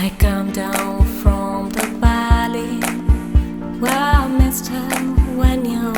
I come down from the valley where I missed her when you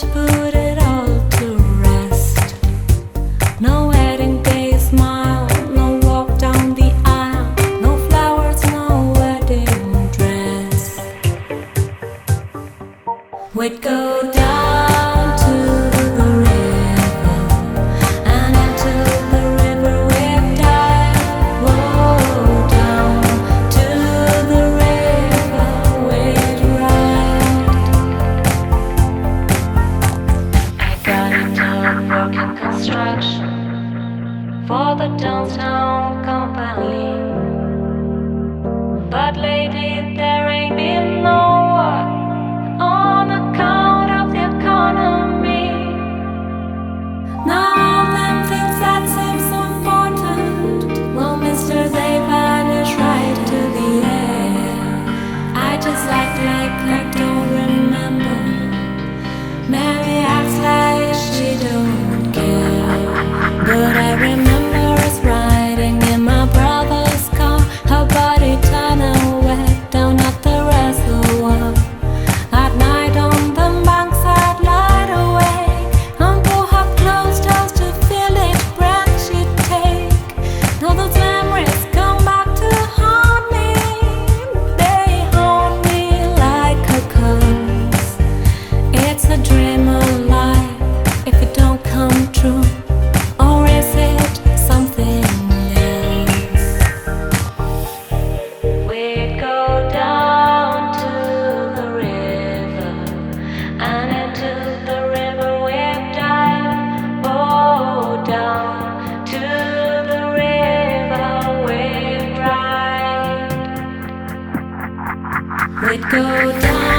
whisper production for the downtown Company. But lately there ain't been no Let go down.